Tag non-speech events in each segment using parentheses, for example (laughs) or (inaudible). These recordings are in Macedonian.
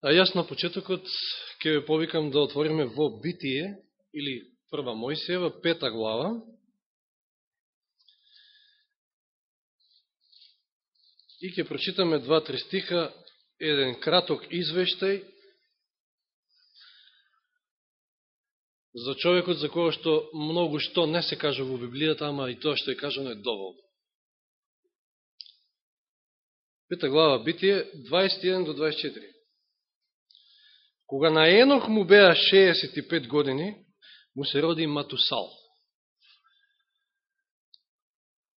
А јас на почетокот ќе ве повикам да отвориме во Битие, или Прва Мојсиева, пета глава. И ќе прочитаме два-три стиха, еден краток извештај за човекот за кого што многу што не се кажа во Библијата, ама и тоа што е кажано е доволно. Пета глава Битие, 21 до 24. Кога на Енох му беа 65 години, му се роди Матусал.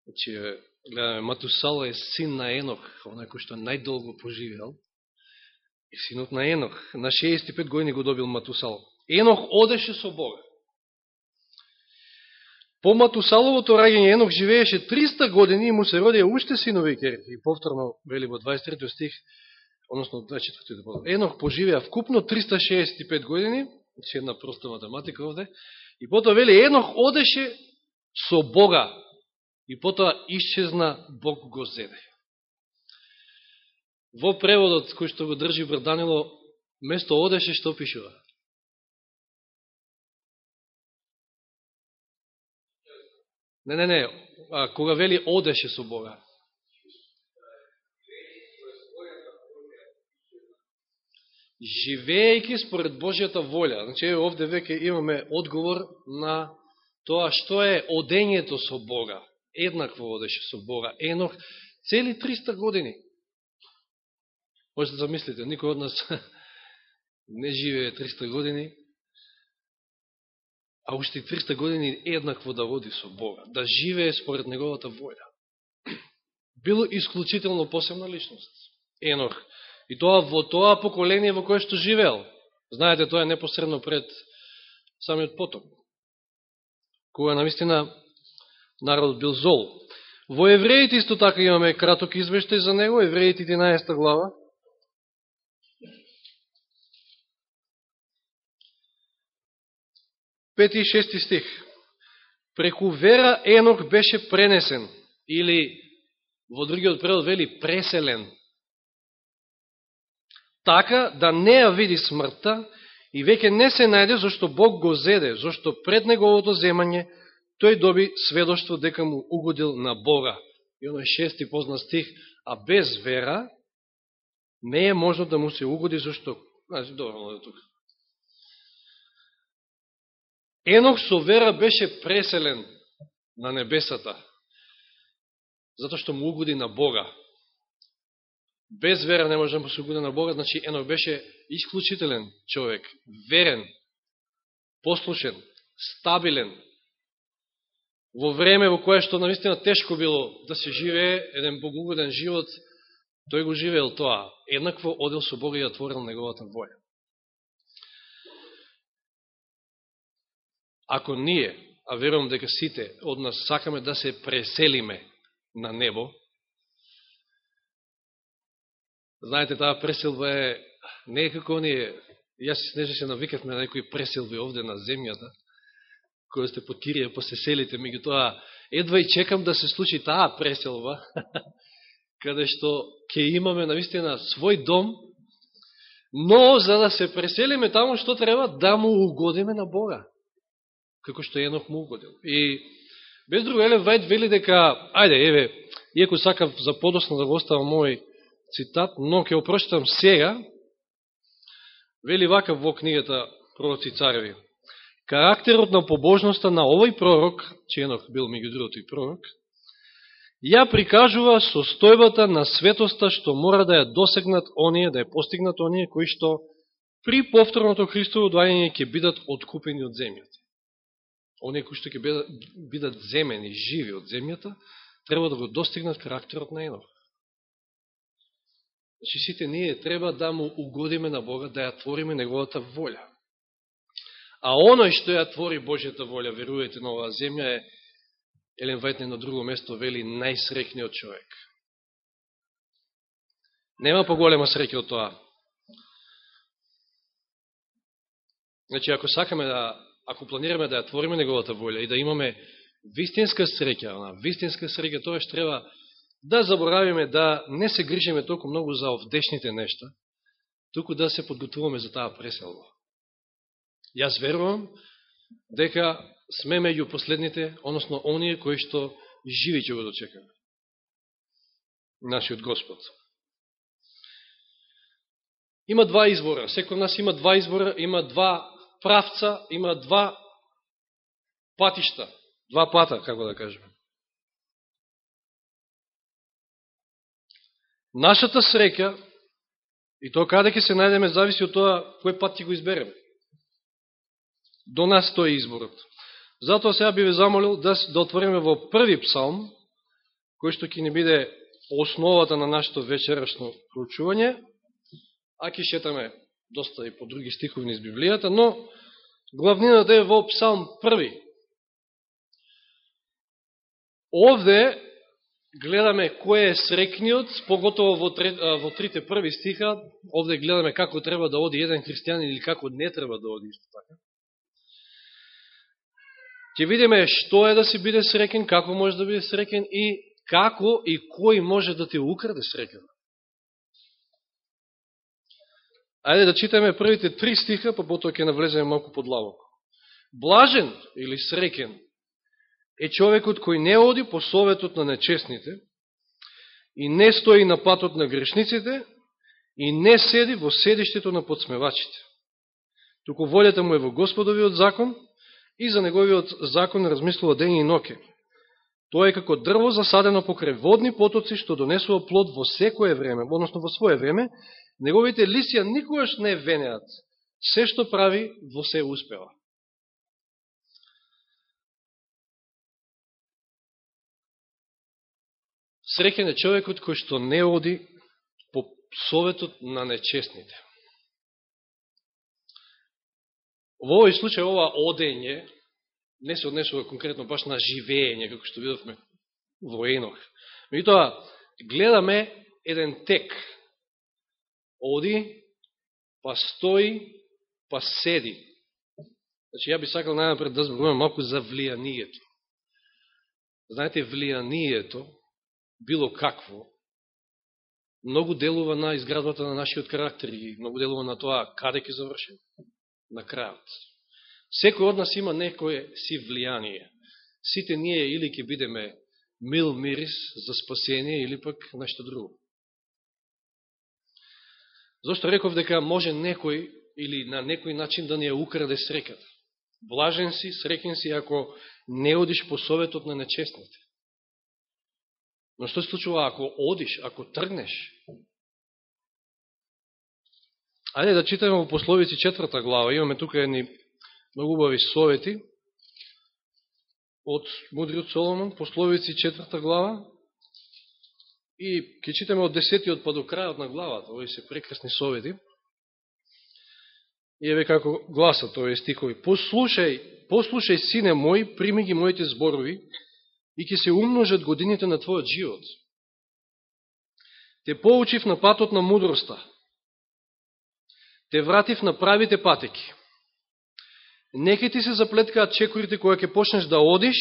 Значи, гледаме, Матусал е син на Енох, онако што најдолго поживеал, и синот на Енох. На 65 години го добил Матусал. Енох одеше со Бога. По Матусаловото раѓање Енох живееше 300 години и му се родија уште синови керки. И повторно, вели во 23 стих, односно 24 да Енох поживеа вкупно 365 години, че една проста математика овде, и потоа вели Енох одеше со Бога, и потоа исчезна, Бог го зеде. Во преводот кој што го држи брат Данило, место одеше што пишува? Не, не, не, а, кога вели одеше со Бога. Живеејќи според Божјата волја. Значи, овде веќе имаме одговор на тоа што е одењето со Бога. Еднакво одеше со Бога. Енох цели 300 години. Можете да замислите, никој од нас (laughs) не живее 300 години, а уште 300 години еднакво да води со Бога, да живее според неговата волја. (clears throat) Било исклучително посебна личност. Енох И тоа во тоа поколение во кое што живеел. Знаете, тоа е непосредно пред самиот потоп. Кога наистина народот бил зол. Во Евреите исто така имаме краток извештај за него, Евреите 11 глава. Пети и шести стих. Преку вера Енох беше пренесен, или во другиот превод вели преселен така да не ја види смртта и веќе не се најде зашто Бог го зеде, зашто пред неговото земање тој доби сведоштво дека му угодил на Бога. И оној шести позна стих, а без вера не е можно да му се угоди, зашто... Значи, добро, да тук. Енох со вера беше преселен на небесата, затоа што му угоди на Бога без вера не може да се угоди на Бога, значи Енох беше исклучителен човек, верен, послушен, стабилен, во време во кое што наистина тешко било да се живее еден богугоден живот, тој го живеел тоа, еднакво одел со Бога и отворил неговата воја. Ако ние, а верувам дека сите од нас сакаме да се преселиме на небо, Знаете, таа преселба е, не е како оние, јас снеже се навикавме на некои преселби овде на земјата, која сте по Кирија, по Сеселите, селите, тоа, едва и чекам да се случи таа преселба, (laughs) каде што ќе имаме наистина свој дом, но за да се преселиме таму, што треба? Да му угодиме на Бога. Како што Енох му угодил. И без друго, Елен Вајд вели дека, ајде, еве, иако сакав за подосна да го оставам мој цитат, но ќе опрочитам сега, вели вака во книгата Пророци цареви. Карактерот на побожноста на овој пророк, Ченох бил меѓу другото и пророк, ја прикажува состојбата на светоста што мора да ја досегнат оние, да ја постигнат оние кои што при повторното Христово доаѓање ќе бидат откупени од земјата. Оние кои што ќе бидат, бидат земени, живи од земјата, треба да го достигнат карактерот на Енох. Значи, сите ние треба да му угодиме на Бога, да ја твориме Неговата волја. А оној што ја твори Божјата волја, верувате на оваа земја, е Елен Вајтне на друго место вели најсрекниот човек. Нема поголема среќа од тоа. Значи, ако сакаме да, ако планираме да ја твориме Неговата волја и да имаме вистинска среќа, вистинска среќа, тоа што треба да заборавиме да не се грижиме толку многу за овдешните нешта, туку да се подготвуваме за таа преселба. Јас верувам дека сме меѓу последните, односно оние кои што живи ќе го дочекаме. Нашиот Господ. Има два избора. Секој нас има два избора, има два правца, има два патишта, два пата, како да кажеме. Нашата среќа и тоа каде ќе се најдеме зависи од тоа кој пат ќе го избереме. До нас тој изборот. Затоа сега би ве замолил да, да отвориме во први псалм, кој што ќе ни биде основата на нашето вечерашно проучување, а ќе шетаме доста и по други стиховни из Библијата, но главнината е во псалм први. Овде гледаме кој е срекниот, поготово во, трет, во трите први стиха, овде гледаме како треба да оди еден христијан или како не треба да оди исто така. Ќе видиме што е да се биде срекен, како може да биде срекен и како и кој може да ти украде срекен. Ајде да читаме првите три стиха, па потоа ќе навлеземе малку подлабоко. Блажен или срекен е човекот кој не оди по советот на нечестните и не стои на патот на грешниците и не седи во седиштето на подсмевачите. Туку волјата му е во Господовиот закон и за неговиот закон размислува ден и ноке. Тоа е како дрво засадено покрај водни потоци, што донесува плод во секое време, односно во свое време, неговите лисија никогаш не венеат. Се што прави, во се успева. Среќен е човекот кој што не оди по советот на нечестните. Во овој случај ова одење не се однесува конкретно баш на живење, како што видовме во Енох. Меѓутоа, гледаме еден тек. Оди, па стои, па седи. Значи, ја би сакал најнапред да зборувам малку за влијанието. Знаете, влијанието било какво, многу делува на изградбата на нашиот карактер и многу делува на тоа каде ќе завршим, на крајот. Секој од нас има некое си влијание. Сите ние или ќе бидеме мил мирис за спасение или пак нешто друго. Зошто реков дека може некој или на некој начин да ни ја украде среката. Блажен си, срекен си, ако не одиш по советот на нечестните. Но што се случува ако одиш, ако тргнеш? Ајде да читаме во пословици четврта глава. Имаме тука едни многу убави совети од мудриот Соломон, пословици четврта глава. И ќе читаме од десетиот па до крајот на главата. Ови се прекрасни совети. И еве како гласат овие стихови. Послушај, послушај сине мој, прими ги моите зборови, и ќе се умножат годините на твојот живот. Те поучив на патот на мудроста. Те вратив на правите патеки. Неке ти се заплеткаат чекорите која ќе почнеш да одиш,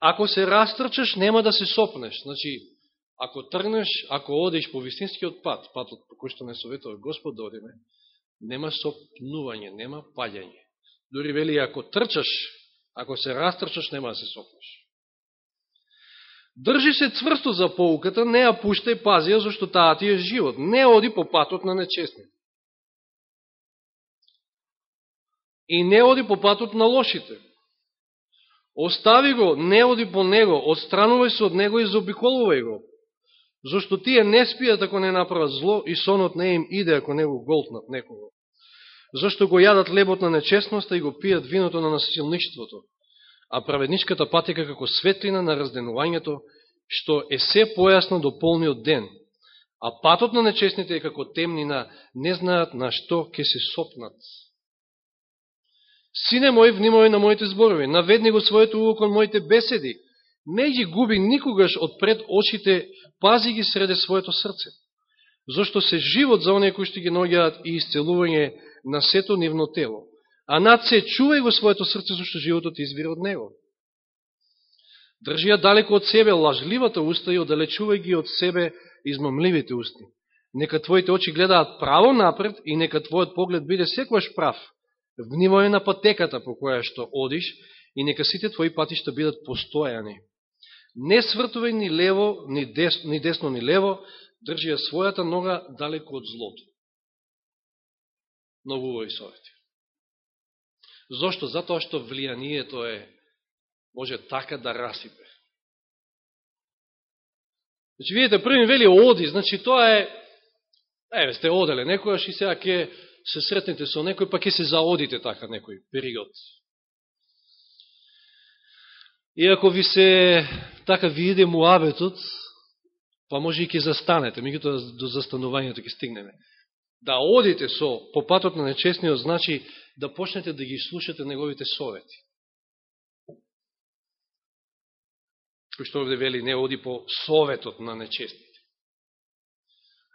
ако се растрчаш, нема да се сопнеш. Значи, ако тргнеш, ако одиш по вистинскиот пат, патот по кој што не советува Господ да одиме, нема сопнување, нема паѓање. Дори вели, ако трчаш, ако се растрчаш, нема да се сопнеш. Држи се цврсто за поуката, не ја пуштај, пази ја, зашто таа ти е живот. Не оди по патот на нечестните. И не оди по патот на лошите. Остави го, не оди по него, отстранувај се од него и заобиколувај го. Зашто тие не спијат ако не направат зло и сонот не им иде ако не го голтнат некого. Зашто го јадат лебот на нечестноста и го пијат виното на насилништвото а праведничката патека како светлина на разденувањето, што е се појасно до полниот ден, а патот на нечестните е како темнина, не знаат на што ќе се сопнат. Сине мој, внимавај на моите зборови, наведни го своето уво кон моите беседи, не ги губи никогаш од пред очите, пази ги среде своето срце. Зошто се живот за оние кои што ги ногјаат и исцелување на сето нивно тело а над се чувај го своето срце, зашто животот извира од него. Држи ја далеко од себе лажливата уста и одалечувај ги од себе измамливите усти. Нека твоите очи гледаат право напред и нека твојот поглед биде секојаш прав. Внимавај на патеката по која што одиш и нека сите твои патишта бидат постојани. Не свртувај ни лево, ни десно, ни десно, ни лево, држи ја својата нога далеко од злото. Многу вој совети. Зошто? Затоа што влијанието е може така да расипе. Значи, видите, први вели оди, значи тоа е, еве, сте оделе некојаш и сега ќе се сретнете со некој, па ќе се заодите така некој период. И ако ви се, така ви иде муабетот, па може и ќе застанете, меѓутоа до застанувањето ќе стигнеме. Да одите со по патот на нечестниот, значи да почнете да ги слушате неговите совети. Кој што овде вели, не оди по советот на нечестните.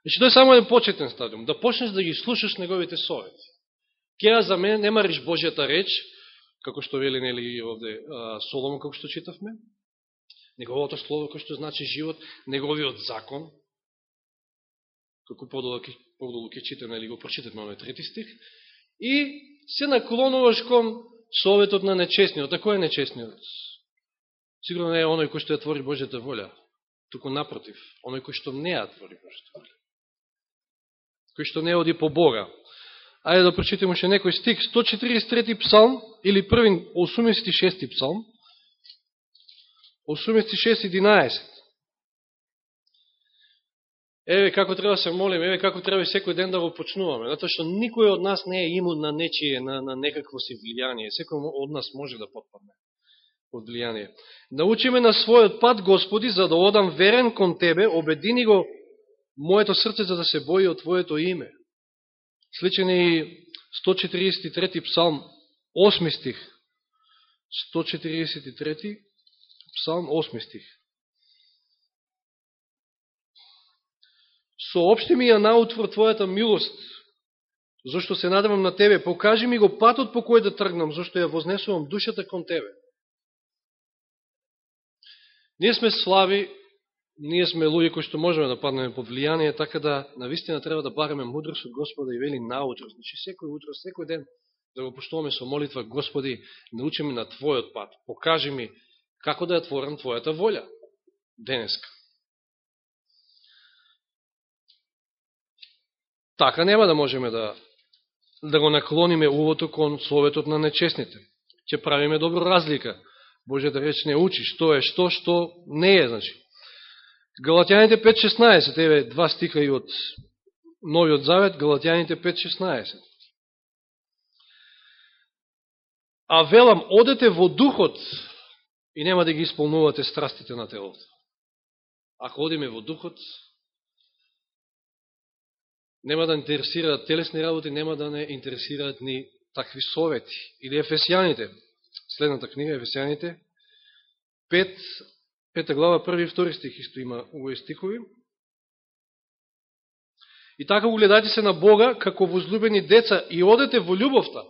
Значи, тоа е само еден почетен стадиум, да почнеш да ги слушаш неговите совети. Кеа за мене не мариш Божјата реч, како што вели нели овде Соломон, како што читавме, неговото слово, кој што значи живот, неговиот закон, како подолу ќе читаме или го прочитаме овој трети стих, и се наклонуваш кон советот на нечестниот. А кој е нечестниот? Сигурно не е оној кој што ја твори Божјата воля, туку напротив, оној кој што не ја твори Божјата воля. Кој што не оди по Бога. Ајде да прочитаме ше некој стих, 143 псалм, или први 86 псалм, 86.11. Еве како треба се молиме, еве како треба секој ден да го почнуваме, затоа што никој од нас не е имун на нечие, на, на некакво си влијание. Секој од нас може да потпадне од влијание. Научиме на својот пат, Господи, за да одам верен кон Тебе, обедини го моето срце за да се бои од Твоето име. Сличен е и 143 псалм, 8 стих. 143 Псалм 8 стих. Соопшти ми ја наутвор Твојата милост, зашто се надевам на Тебе. Покажи ми го патот по кој да тргнам, зашто ја вознесувам душата кон Тебе. Ние сме слави, ние сме луѓе кои што можеме да паднеме под влијание, така да навистина треба да бараме мудрост од Господа и вели наутро. Значи секој утро, секој ден да го поштуваме со молитва, Господи, научи ми на Твојот пат, покажи ми како да ја творам Твојата волја денеска. Така нема да можеме да, да го наклониме увото кон советот на нечестните. Ќе правиме добро разлика. Боже да реч не учи што е што, што не е, значи. Галатјаните 5.16, еве два стиха и од Новиот Завет, Галатјаните 5.16. А велам, одете во духот, и нема да ги исполнувате страстите на телото. Ако одиме во духот, нема да интересираат телесни работи, нема да не интересираат ни такви совети. Или Ефесијаните, следната книга, Ефесијаните, 5, 5 глава, први и втори стих, исто има овој стихови. И така го гледате се на Бога како возлюбени деца и одете во љубовта,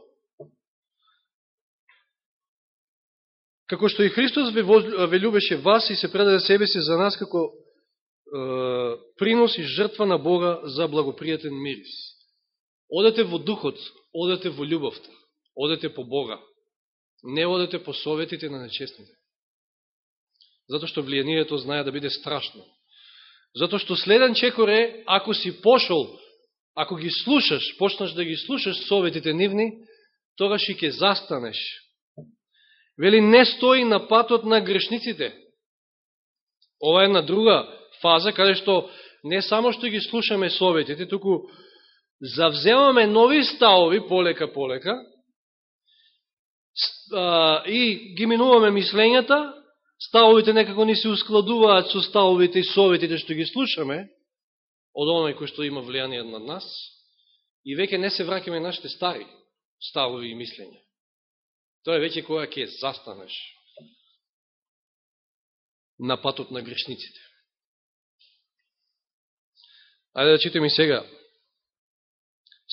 како што и Христос ве, ве любеше вас и се предаде себе си за нас како принос и жртва на Бога за благопријатен мирис. Одете во духот, одете во љубовта, одете по Бога. Не одете по советите на нечестните. Затоа што влијанието знае да биде страшно. Затоа што следен чекор е, ако си пошол, ако ги слушаш, почнаш да ги слушаш советите нивни, тогаш и ќе застанеш Вели, не стои на патот на грешниците. Ова е една друга фаза, каде што не само што ги слушаме советите, туку завземаме нови ставови, полека-полека, и ги минуваме мислењата, ставовите некако ни се ускладуваат со ставовите и советите што ги слушаме, од оној кој што има влијание над нас, и веќе не се вракаме нашите стари ставови и мислења. Тоа е веќе која ќе застанеш на патот на грешниците. Ајде да читаме сега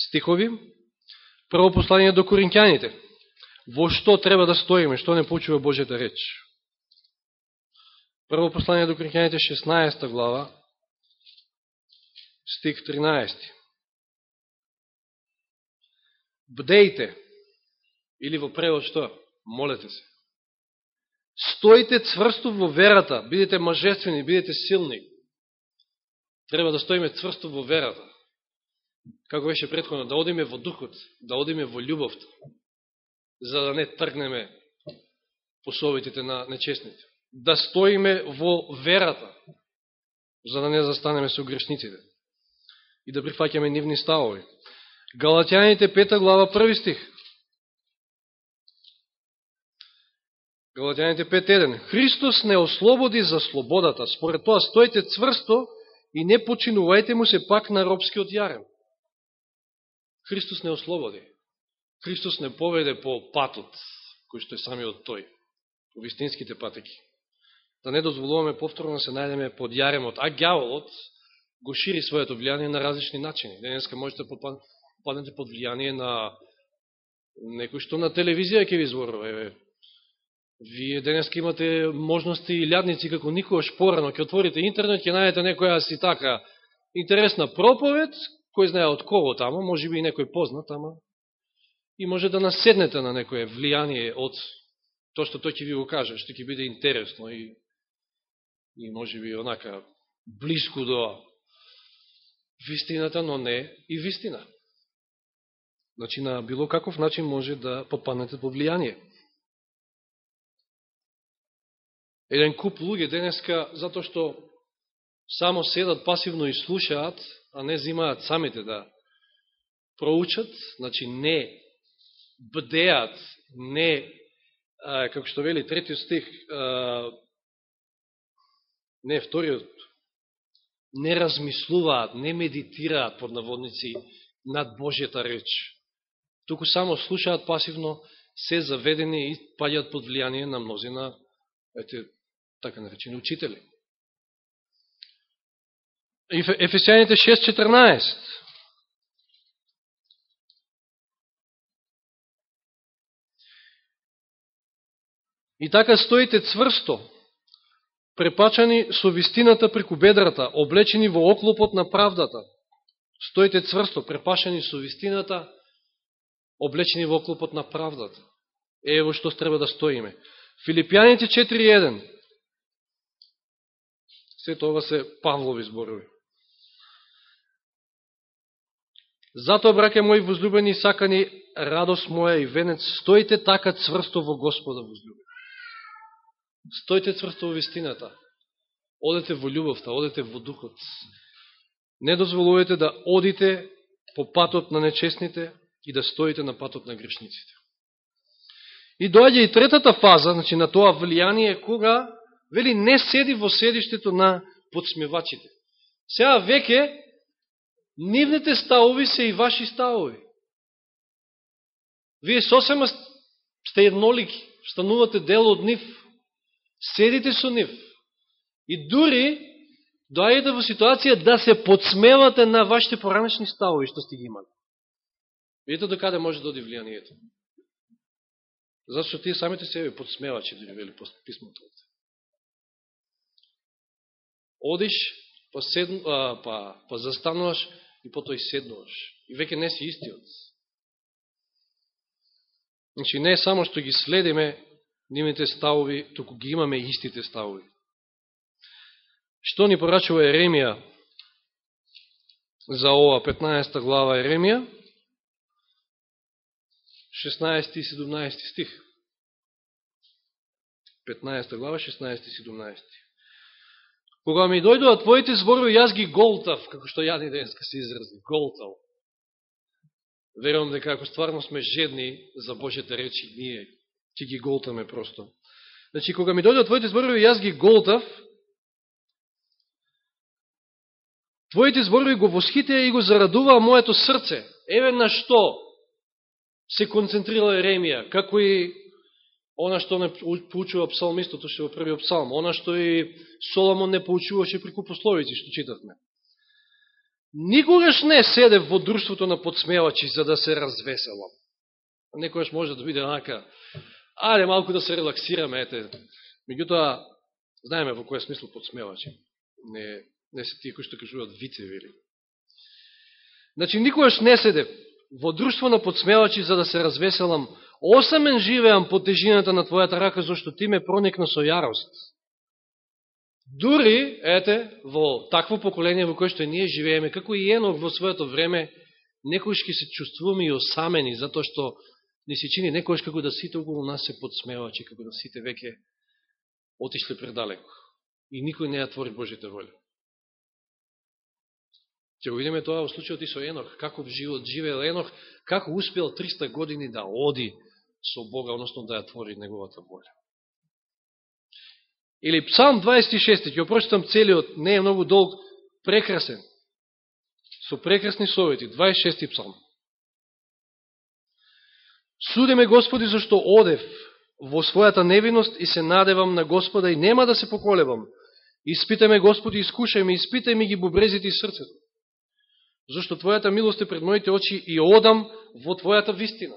стихови. Прво послание до коринќаните. Во што треба да стоиме, што не почува Божјата реч. Прво послание до коринќаните, 16 глава, стих 13. Бдејте, или во превод што? Молете се. Стоите цврсто во верата, бидете мажествени, бидете силни. Треба да стоиме цврсто во верата. Како беше предходно, да одиме во духот, да одиме во љубовта, за да не тргнеме по советите на нечестните. Да стоиме во верата, за да не застанеме со грешниците и да прифаќаме нивни ставови. Галатјаните пета глава први стих. Галатјаните 5.1. Христос не ослободи за слободата, според тоа стоите цврсто и не починувајте му се пак на робскиот јарен. Христос не ослободи. Христос не поведе по патот, кој што е самиот тој, по вистинските патеки. Да не дозволуваме повторно да се најдеме под јаремот, а гјаволот го шири своето влијание на различни начини. Денеска можете да попаднете под влијание на некој што на телевизија ќе ви изворува. Вие денеска имате можности и лјадници како никогаш порано. Ке отворите интернет, ќе најдете некоја си така интересна проповед, кој знае од кого тамо, може би и некој познат, ама и може да наседнете на некое влијание од тоа што тој ќе ви го каже, што ќе биде интересно и, и може би онака близко до вистината, но не и вистина. Значи, на било каков начин може да попаднете по влијание еден куп луѓе денеска, затоа што само седат пасивно и слушаат, а не зимаат самите да проучат, значи не бдеат, не, а, како што вели третиот стих, а, не вториот, не размислуваат, не медитираат под наводници над Божјата реч. Туку само слушаат пасивно, се заведени и паѓаат под влијание на мнозина ете, така наречени учители. Ефесијаните 6.14 И така стоите цврсто, препачани со вистината преку бедрата, облечени во оклопот на правдата. Стоите цврсто, препашани со вистината, облечени во оклопот на правдата. Ево што треба да стоиме. Филипјаните Сето ова се Павлови зборови. Затоа, браке мои возлюбени, сакани, радост моја и венец, стоите така цврсто во Господа возлюбени. Стоите цврсто во вистината. Одете во љубовта, одете во духот. Не дозволувате да одите по патот на нечестните и да стоите на патот на грешниците. И доаѓа и третата фаза, значи на тоа влијание, кога вели, не седи во седиштето на подсмевачите. Сега веќе, нивните ставови се и ваши ставови. Вие сосема сте еднолики, станувате дел од нив, седите со нив. И дури доаѓате во ситуација да се подсмевате на вашите поранешни ставови што сте ги имали. Видите до каде може да оди влијанието. Зашто тие самите себе подсмевачи, да вели писмото одиш, па, седн, а, па, па застануваш и потоа и седнуваш. И веќе не си истиот. Значи, не е само што ги следиме нивните ставови, току ги имаме истите ставови. Што ни порачува Еремија за ова 15 глава Еремија? 16 и 17 стих. 15 глава, 16 и 17. Кога ми дојдува твоите зборови, јас ги голтав, како што јадни денеска се изрази, голтал. Верувам дека ако стварно сме жедни за Божите речи, ние ќе ги голтаме просто. Значи, кога ми дојдува твоите зборови, јас ги голтав, твоите зборови го восхитеа и го зарадуваа моето срце. Еве на што се концентрира Еремија, како и она што не поучува псалмистото што во првиот псалм, она што и Соломон не поучуваше преку пословици што читавме. Никогаш не седе во друштвото на подсмевачи за да се развеселам. Некојаш може да биде онака, ајде малку да се релаксираме, ете. Меѓутоа, знаеме во кој смисла подсмевачи. Не, не се тие кои што кажуваат вицеви или Значи, никогаш не седев во друштво на подсмевачи за да се развеселам, осамен живеам по тежината на Твојата рака, зашто Ти ме проникна со јарост. Дури, ете, во такво поколение во кое што ние живееме, како и Енох во своето време, некојшки се чувствуваме и осамени, затоа што ни се чини некојш како да сите околу нас се подсмевачи, како да сите веќе отишле предалеко. И никој не ја твори Божите воля. Ќе го видиме тоа во случајот и со Енох, каков живот живеел Енох, како успел 300 години да оди со Бога, односно да ја твори неговата воля. Или Псалм 26, ќе опрочитам целиот, не е многу долг, прекрасен, со прекрасни совети, 26 Псалм. Судеме Господи зашто одев во својата невиност и се надевам на Господа и нема да се поколебам. Испитаме Господи, искушај ме, испитај ми ги бубрезите и срцето зашто Твојата милост е пред моите очи и одам во Твојата вистина.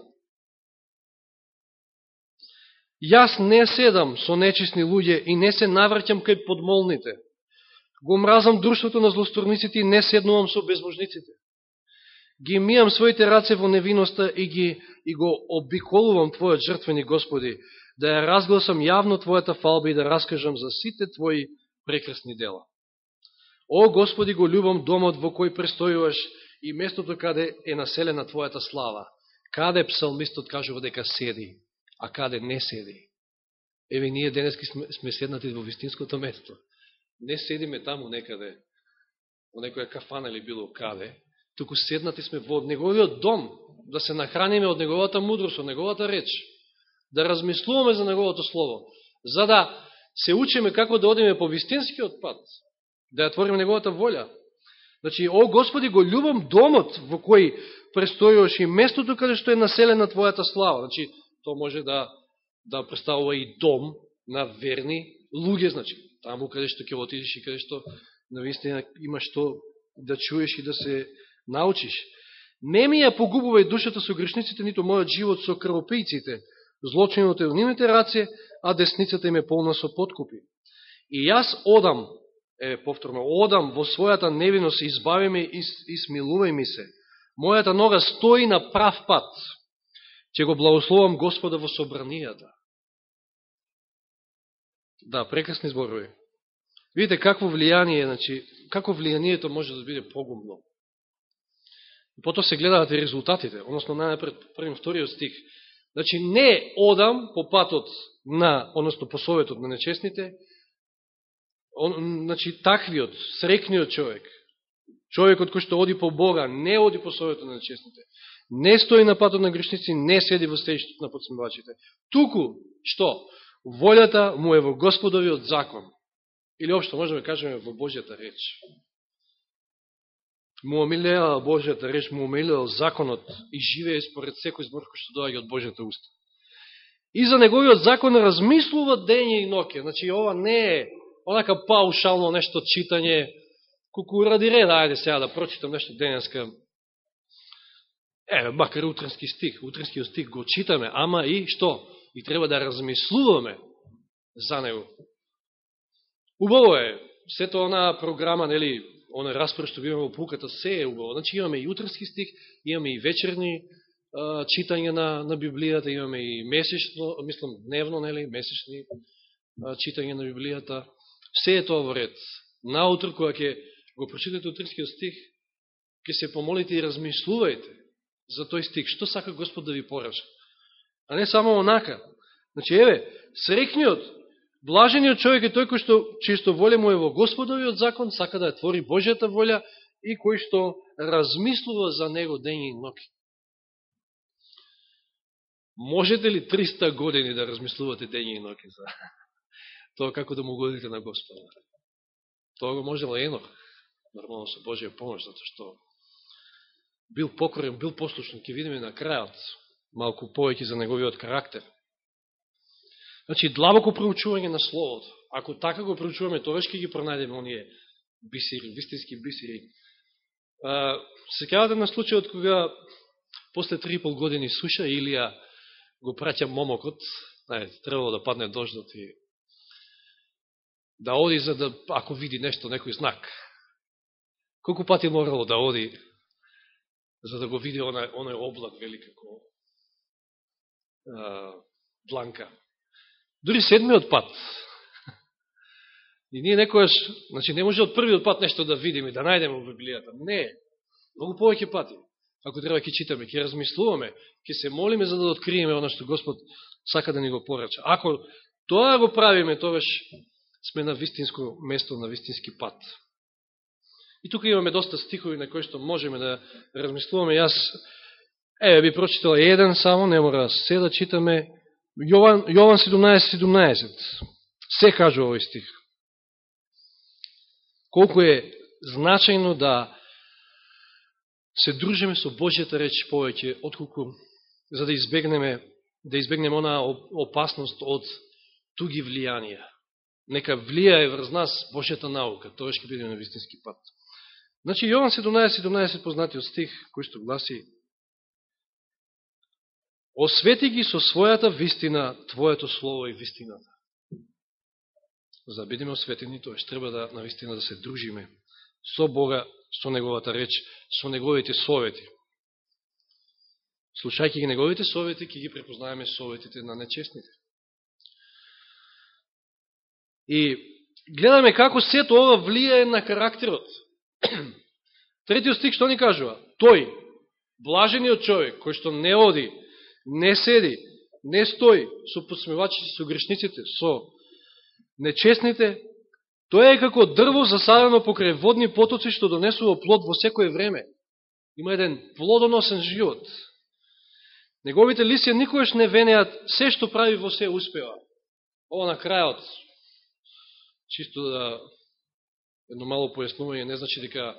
Јас не седам со нечисни луѓе и не се навраќам кај подмолните. Го мразам друштвото на злосторниците и не седнувам со безбожниците. Ги мијам своите раце во невиноста и, ги, и го обиколувам Твојот жртвени Господи, да ја разгласам јавно Твојата фалба и да раскажам за сите Твои прекрасни дела. О, Господи, го љубам домот во кој престојуваш и местото каде е населена Твојата слава. Каде псалмистот кажува дека седи, а каде не седи. Еве, ние денески сме, сме седнати во вистинското место. Не седиме таму некаде, во некоја кафана или било каде, туку седнати сме во Неговиот дом, да се нахраниме од Неговата мудрост, од Неговата реч, да размислуваме за Неговото Слово, за да се учиме како да одиме по вистинскиот пат, да ја твориме неговата волја. Значи, о Господи, го љубам домот во кој престојуваш и местото каде што е населена Твојата слава. Значи, то може да, да представува и дом на верни луѓе, значи, таму каде што ќе отидеш и каде што наистина имаш што да чуеш и да се научиш. Не ми ја погубувај душата со грешниците, нито мојот живот со крвопијците. Злочинот е у нивните раце, а десницата им е полна со подкупи. И јас одам е повторно, одам во својата невиност, избави ме и, и смилувај ми се. Мојата нога стои на прав пат. Че го благословам Господа во собранијата. Да, прекрасни зборови. Видите какво влијание, значи, како влијанието може да биде погумно. Потоа се гледаат и резултатите, односно најпред првим вториот стих. Значи, не одам по патот на, односно по советот на нечестните, он, значи, таквиот, срекниот човек, човекот кој што оди по Бога, не оди по советот на нечестните, не стои на патот на грешници, не седи во стејштот на подсмевачите. Туку, што? Волјата му е во Господовиот закон. Или обшто можеме да кажеме во Божјата реч. Му омилеа Божјата реч, му омилеа законот и живее според секој збор кој што доаѓа од Божјата уста. И за неговиот закон размислува дење и ноќе. Значи, ова не е онака паушално нешто читање, куку ради ред, ајде сега да прочитам нешто денеска. Е, макар утренски стих, утренскиот стих го читаме, ама и што? И треба да размислуваме за него. Убаво е, сето она програма, нели, она распор што имаме во пуката, се е убаво. Значи имаме и утренски стих, имаме и вечерни а, читање на, на Библијата, имаме и месечно, мислам, дневно, нели, месечни а, читање на Библијата. Се е тоа во ред. Наутро, кога ќе го прочитате утренскиот стих, ќе се помолите и размислувајте за тој стик. Што сака Господ да ви порача? А не само онака. Значи, еве, срекниот, блажениот човек е тој кој што чисто воле му е во Господовиот закон, сака да ја твори Божјата волја и кој што размислува за него ден и ноки. Можете ли 300 години да размислувате ден и ноки за (laughs) тоа како да му годите на Господа. Тоа го можело Енох, нормално со Божија помош, затоа што бил покорен, бил послушен, ќе видиме на крајот малку повеќе за неговиот карактер. Значи, длабоко проучување на Словото. Ако така го проучуваме, тоа ќе ги пронајдеме оние бисери, вистински бисери. Секавате на случајот кога после 3,5 години суша Илија го праќа момокот, знаете, требало да падне дождот и да оди за да, ако види нешто, некој знак. Колку пати морало да оди за да го види онај, онај облак великако бланка. Дори седмиот пат. (laughs) И ние некојаш, значи не може од првиот пат нешто да видиме, да најдеме во Библијата. Не, многу повеќе пати. Ако треба ќе читаме, ќе размислуваме, ќе се молиме за да откриеме оно што Господ сака да ни го порача. Ако тоа го правиме, тогаш сме на вистинско место, на вистински пат. И тука имаме доста стихови на кои што можеме да размислуваме. Јас, еве, би прочитал еден само, не мора да се да читаме. Јован, Јован 17, 17. Се кажува овој стих. Колку е значајно да се дружиме со Божјата реч повеќе, отколку за да избегнеме да избегнеме она опасност од туги влијанија. Нека влијае врз нас Божјата наука, тоа ќе биде на вистински пат. Значи, Јован 17, 17 познатиот стих, кој што гласи Освети ги со својата вистина Твоето Слово и вистината. За да бидеме осветени, тоа што треба да на вистина да се дружиме со Бога, со Неговата реч, со Неговите совети. Слушајќи ги Неговите совети, ќе ги препознаеме советите на нечестните. И гледаме како сето ова влијае на карактерот. (clears throat) Третиот стих што ни кажува? Тој, блажениот човек, кој што не оди, не седи, не стои со посмевачите, со грешниците, со нечестните, тој е како дрво засадено покрај водни потоци што донесува плод во секое време. Има еден плодоносен живот. Неговите лисија никогаш не венеат, се што прави во се успева. Ова на крајот, чисто да едно мало појаснување, не значи дека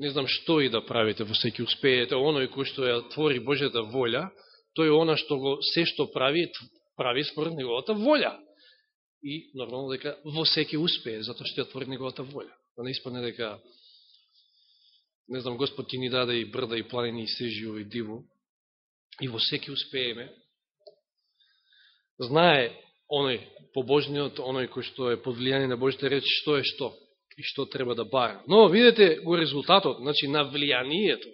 не знам што и да правите во секи успеете, оној кој што ја твори Божјата волја, тој е она што го се што прави, прави според неговата волја. И нормално дека во секи успее, затоа што ја твори неговата волја. Да не испадне дека не знам, Господ ти ни даде и брда, и планини, и се живо, и диво, и во секи успееме. Знае оној побожниот, оној кој што е под влијање на Божите речи, што е што и што треба да бара. Но видете го резултатот, значи на влијанието,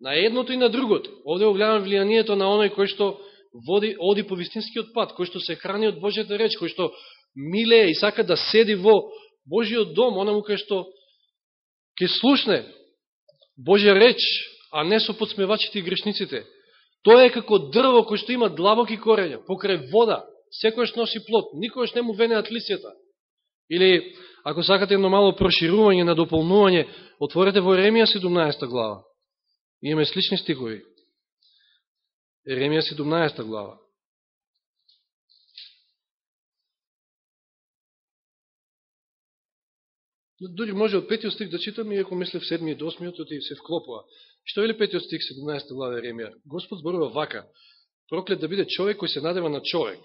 на едното и на другото. Овде го гледам влијанието на оној кој што води, оди по вистинскиот пат, кој што се храни од Божијата реч, кој што милее и сака да седи во Божиот дом, онаму кај што ќе слушне Божја реч, а не со подсмевачите и грешниците. Тоа е како дрво кој што има длабоки корења, покрај вода, секојаш носи плод, никојаш не му венеат лисјата. Или, ако сакате едно мало проширување на дополнување, отворете во Еремија 17 глава. Имаме слични стихови. Еремија 17 глава. Дори може од петиот стих да читам, иако мислев седмиот и осмиот, и се вклопува. Што вели петиот стих, 17 глава Еремија? Господ зборува вака, проклет да биде човек кој се надева на човек,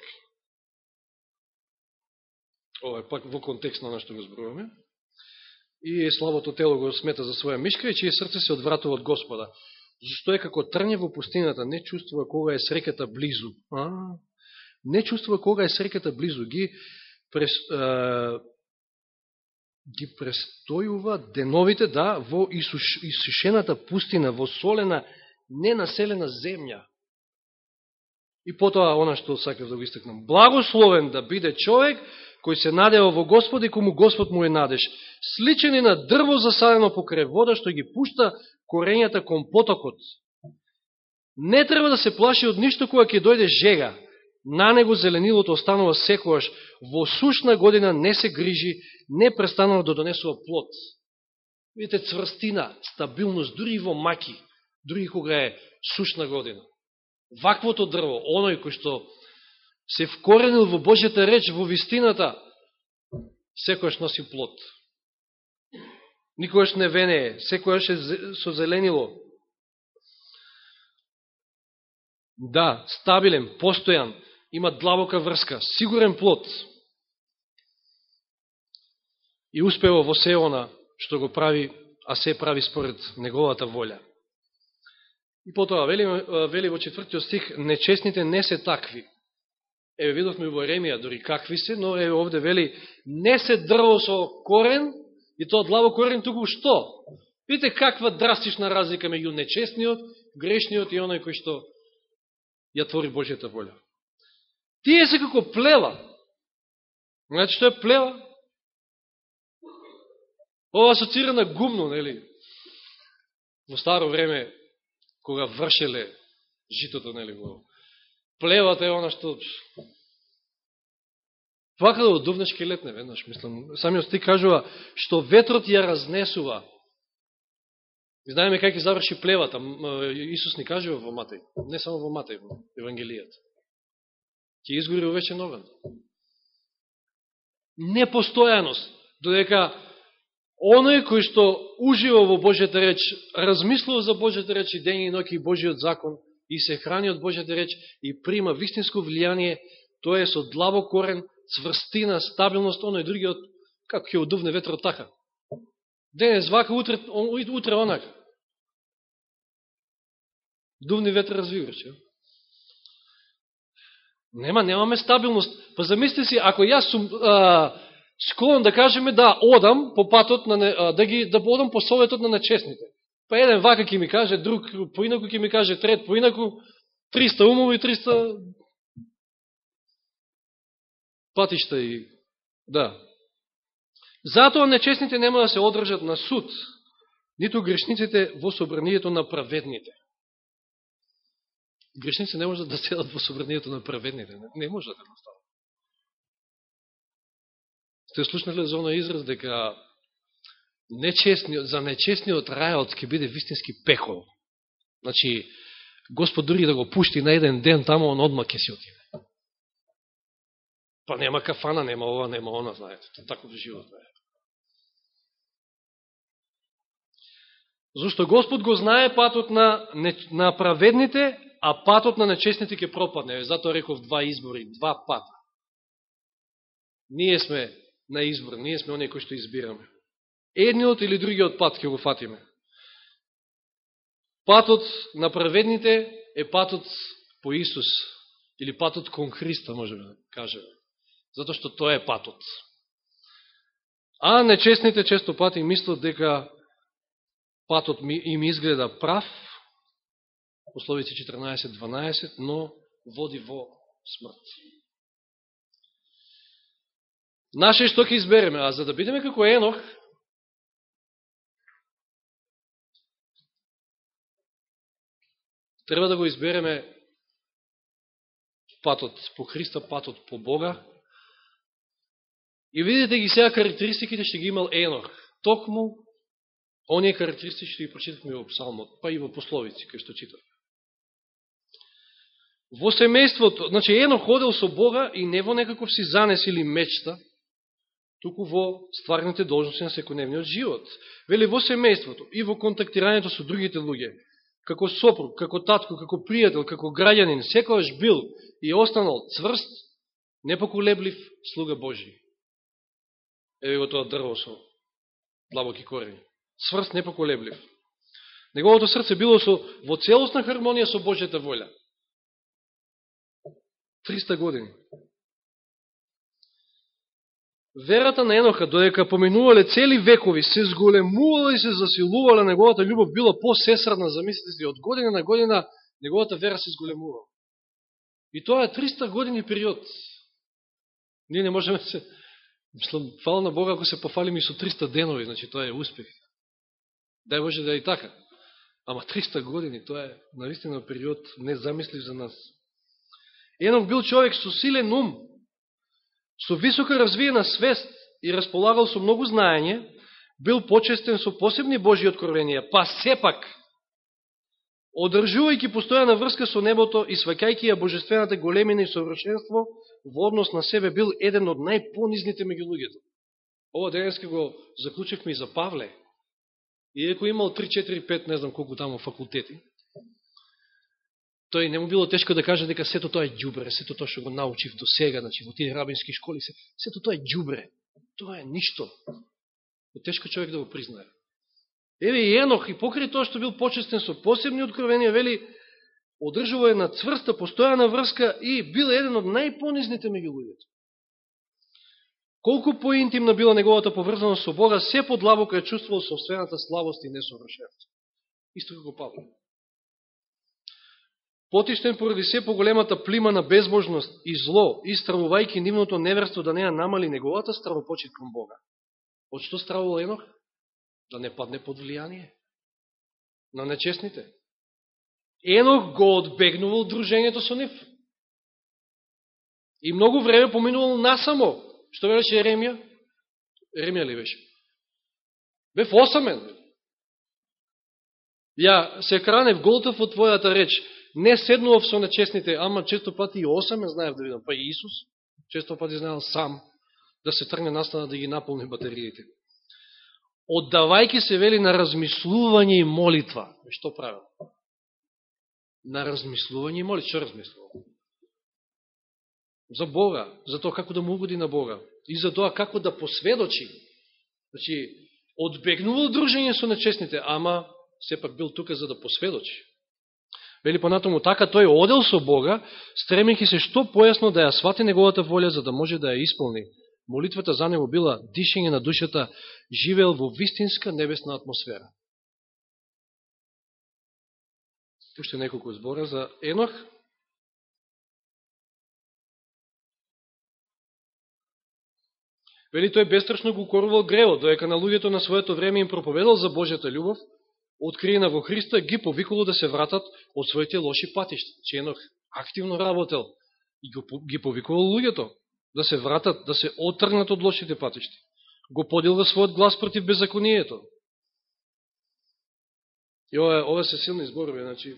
ова е пак во контекст на нашето го зборуваме, и слабото тело го смета за своја мишка и чие срце се одвратува од Господа. Зашто е како трне во пустината, не чувствува кога е среката близу. А, не чувствува кога е среката близу. Ги, прес, а, ги престојува деновите, да, во исуш, исушената пустина, во солена, ненаселена земја. И потоа, она што сакав да го истакнам, благословен да биде човек, кој се надева во Господ и кому Господ му е надеж. Сличени на дрво засадено покрај вода, што ги пушта корењата кон потокот. Не треба да се плаши од ништо кога ќе дојде жега. На него зеленилото останува секојаш. Во сушна година не се грижи, не престанува да донесува плод. Видите, цврстина, стабилност, дури и во маки, дури кога е сушна година. Ваквото дрво, оној кој што се вкоренил во Божјата реч, во вистината, секојаш носи плод. Никојаш не венее, секојаш е со зеленило. Да, стабилен, постојан, има длабока врска, сигурен плод. И успева во се она што го прави, а се прави според неговата волја. И потоа, вели, вели во четвртиот стих, нечестните не се такви. Еве видовме во Еремија дори какви се, но еве овде вели не се дрво со корен и тоа длаво корен туку што? Видите каква драстична разлика меѓу нечестниот, грешниот и оној кој што ја твори Божјата воља. Тие се како плела. Значи, што е плела? Ова асоцира на гумно, нели? Во старо време, кога вршеле житото, нели, во плевата е она што Вака да одувнеш ке летне веднаш, мислам. Самиот стик кажува, што ветрот ја разнесува. И знаеме кај ќе заврши плевата. Исус ни кажува во Матеј. Не само во Матеј, во Евангелијата. Ќе изгори во вечен. Непостојаност. Додека оној кој што ужива во Божјата реч, размислува за Божјата реч и ден и ноќ и Божиот закон, и се храни од Божјата реч и прима вистинско влијание, тоа е со длабок корен, цврстина, стабилност, оно и другиот, како ќе одувне ветрот така. Денес вака, утре, утре онака. Дувни ветр развиврче. Нема, немаме стабилност. Па замисли си, ако јас сум а, склон да кажеме да одам по патот на а, да ги да одам по советот на нечестните. Па еден вака ќе ми каже, друг поинаку ќе ми каже, трет поинаку, 300 умови, 300 патишта и... Да. Затоа нечестните нема да се одржат на суд, ниту грешниците во собранието на праведните. Грешници не можат да седат во собранието на праведните. Не можат да едноставно. Сте слушнали за оној израз дека нечестниот, за нечестниот рајот ќе биде вистински пекол. Значи, Господ дури да го пушти на еден ден, тамо он одма ќе си отиде. Па нема кафана, нема ова, нема она, знаете. Таков живот е. Зошто Господ го знае патот на, на праведните, а патот на нечестните ќе пропадне. Затоа реков два избори, два пата. Ние сме на избор, ние сме оние кои што избираме. Едниот или другиот пат ќе го фатиме. Патот на праведните е патот по Исус, или патот кон Христа, можеме да кажеме затоа што тоа е патот. А нечестните често пати мислат дека патот им изгледа прав, условите 14-12, но води во смрт. Наше што ќе избереме? А за да бидеме како Енох, треба да го избереме патот по Христа, патот по Бога, И видите ги сега карактеристиките што ги имал Енох. Токму, оние карактеристики што ги прочитахме во псалмот, па и во пословици, кај што читав. Во семејството, значи Енох ходел со Бога и не во некаков си занес или мечта, туку во стварните должности на секојдневниот живот. Вели во семејството и во контактирањето со другите луѓе, како сопруг, како татко, како пријател, како граѓанин, секојаш бил и останал цврст, непоколеблив слуга Божи еве го тоа дрво со длабоки корени. Цврст, непоколеблив. Неговото срце било со, во целосна хармонија со Божјата воља. 300 години. Верата на Еноха, додека поминувале цели векови, се зголемувала и се засилувала, неговата љубов била посесрадна, замислите си, од година на година неговата вера се зголемувала. И тоа е 300 години период. Ние не можеме да се Мислам, фала на Бога ако се пофалим и со 300 денови, значи тоа е успех. Дај Боже да е и така. Ама 300 години, тоа е наистина период незамислив за нас. Енох бил човек со силен ум, со висока развиена свест и располагал со многу знаење, бил почестен со посебни Божи откровенија, па сепак одржувајќи постојана врска со небото и свакајќи ја божествената големина и совршенство, во однос на себе бил еден од најпонизните меѓу луѓето. Ова денеска го заклучивме и за Павле. Иако имал 3, 4, 5, не знам колку тамо факултети, тој не му било тешко да каже дека сето тоа е ѓубре, сето тоа што го научив до сега, значи во тие рабински школи, сето тоа е ѓубре. Тоа е ништо. Тешко човек да го признае. Еве и Енох, и покри тоа што бил почестен со посебни откровенија, вели, одржува една цврста, постојана врска и бил еден од најпонизните меѓу луѓето. колку поинтимна била неговата поврзаност со Бога, се подлабоко е чувствувал собствената слабост и несовршенство. Исто како Павле. Потиштен поради се поголемата плима на безбожност и зло, и стравувајки нивното неверство да не ја намали неговата стравопочет кон Бога. Од што стравувал Енох? Да не падне под влијание на нечестните. Енох го одбегнувал дружењето со нив. И многу време поминувал насамо. Што беше Еремија? Еремија ли беше? Бев осамен. Ја се кранев голтав од твојата реч. Не седнував со нечестните, ама често пати и осаме, знаев да видам. Па и Исус често пати знаел сам да се тргне настана да ги наполни батериите. Оддавајки се вели на размислување и молитва. Што правил? На размислување и молитва. Што размислувал? За Бога, за тоа како да му угоди на Бога. И за тоа како да посведочи. Значи, одбегнувал дружење со нечестните, ама сепак бил тука за да посведочи. Вели понатому така, тој одел со Бога, стремејќи се што појасно да ја свати неговата волја, за да може да ја исполни. Молитвата за него била дишење на душата, живеел во вистинска небесна атмосфера. Уште неколку збора за Енох. Вели тој бестрашно го укорувал гревот, доека на луѓето на своето време им проповедал за Божјата љубов, откриена во Христа, ги повикало да се вратат од своите лоши патишта. Ченох активно работел и ги повикувал луѓето да се вратат, да се отргнат од лошите патишта. Го подилва својот глас против беззаконието. И ова, ова се силни зборови, значи,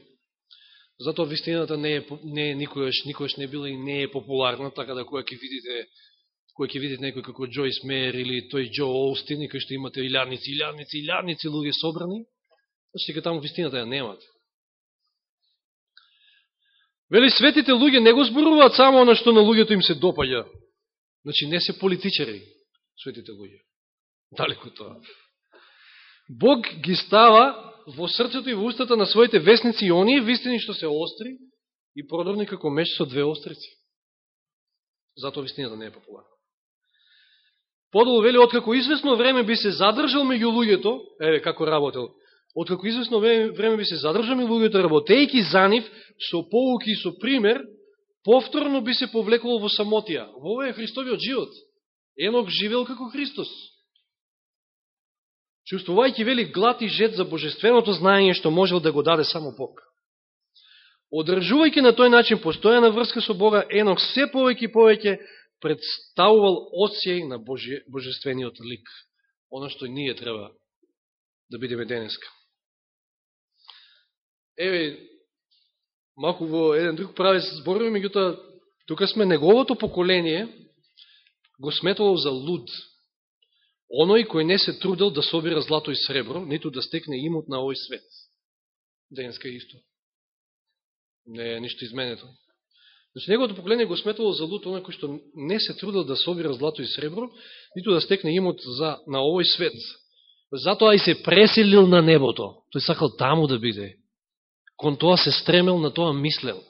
затоа вистината не е, не е никојаш, никојаш не била и не е популарна, така да која ќе видите кој ќе видите некој како Джойс Мейер или тој Джо Олстин, и кој што имате илјарници илјарници илјарници луѓе собрани, Значи, дека таму вистината ја немат. Вели, светите луѓе не го зборуваат само оно што на луѓето им се допаѓа. Значи, не се политичари, светите луѓе. Далеко тоа. Бог ги става во срцето и во устата на своите вестници и оние вистини што се остри и продорни како меч со две острици. Затоа вистината не е популарна. Подолу вели, откако известно време би се задржал меѓу луѓето, еве како работел, откако известно време би се задржаме луѓето работејки за нив, со поуки и со пример, повторно би се повлекло во самотија. Во овој е Христовиот живот. Енок живел како Христос. Чувствувајќи вели глад и жет за божественото знаење што можел да го даде само Бог. Одржувајќи на тој начин постојана врска со Бога, Енок се повеќе и повеќе представувал осјеј на Боже, божествениот лик. Оно што ние треба да бидеме денеска еве, малку во еден друг прави се зборови, меѓутоа, тука сме неговото поколение, го сметало за луд. Оној кој не се трудел да собира злато и сребро, ниту да стекне имот на овој свет. Денска исто. Не е ништо изменето. Значи, неговото поколение го сметало за луд, оној кој што не се трудел да собира злато и сребро, ниту да стекне имот за, на овој свет. Затоа и се преселил на небото. Тој сакал таму да биде кон тоа се стремел, на тоа мислел.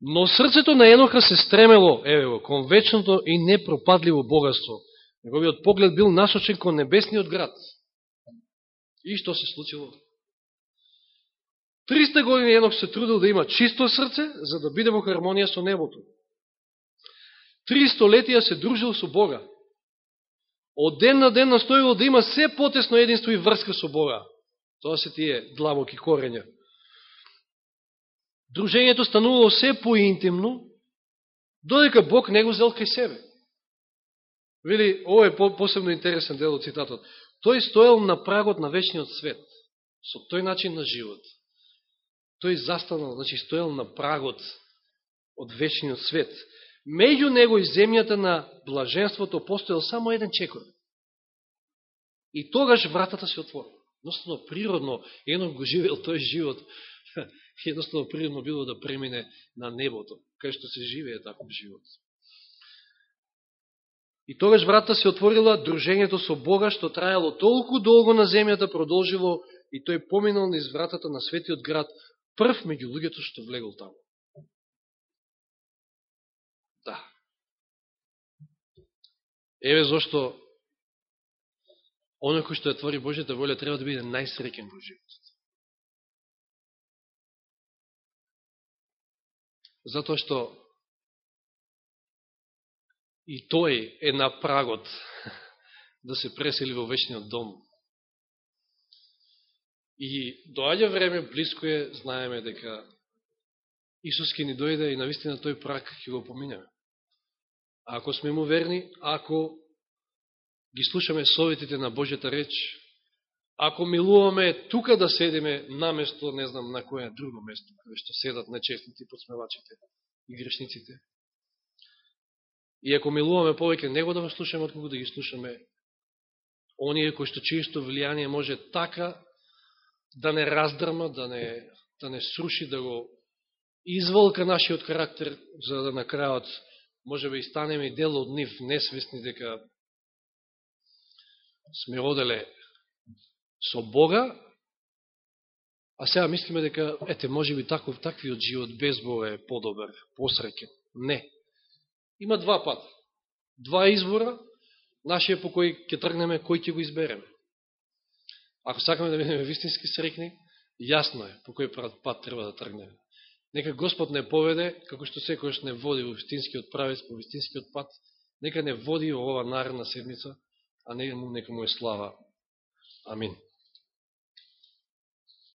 Но срцето на Еноха се стремело, еве го, кон вечното и непропадливо богатство. Неговиот поглед бил насочен кон небесниот град. И што се случило? 300 години Енох се трудил да има чисто срце, за да биде во хармонија со небото. 300 летија се дружил со Бога. Од ден на ден настојувал да има се потесно единство и врска со Бога. Тоа се тие длабоки корења. Дружењето станувало се поинтимно, додека Бог не го зел кај себе. Вели, ово е посебно интересен дел од цитатот. Тој стоел на прагот на вечниот свет, со тој начин на живот. Тој застанал, значи стоел на прагот од вечниот свет. Меѓу него и земјата на блаженството постоел само еден чекор. И тогаш вратата се отворила. Едноставно природно, едно го живел тој живот, (laughs) едноставно природно било да премине на небото, кај што се живее таков живот. И тогаш врата се отворила, дружењето со Бога, што трајало толку долго на земјата, продолжило и тој поминал низ вратата на светиот град, прв меѓу луѓето што влегол таму. Да. Еве зашто оној кој што ја твори Божјата волја треба да биде најсреќен во животот. Затоа што и тој е на прагот (laughs) да се пресели во вечниот дом. И доаѓа време, близко е, знаеме дека Исус ке ни дојде и наистина тој прак ќе го поминеме. Ако сме му верни, ако ги слушаме советите на Божјата реч, ако милуваме тука да седиме на место, не знам на кое друго место, каде што седат нечестните, подсмевачите и грешниците, и ако милуваме повеќе него да го слушаме, отколку да ги слушаме оние кои што чисто влијание може така да не раздрма, да не, да не сруши, да го изволка нашиот карактер, за да на крајот може би и станеме и дел од нив, несвесни дека сме оделе со Бога, а сега мислиме дека, ете, може би таков, таквиот живот без Бога е подобар, посреќен. Не. Има два пата. Два избора, нашија по кој ќе тргнеме, кој ќе го избереме. Ако сакаме да бидеме вистински срекни, јасно е по кој пат треба да тргнеме. Нека Господ не поведе, како што секојаш не води во вистинскиот правец, по вистинскиот пат, нека не води во ова наредна седмица, а не, нека му е слава. Амин.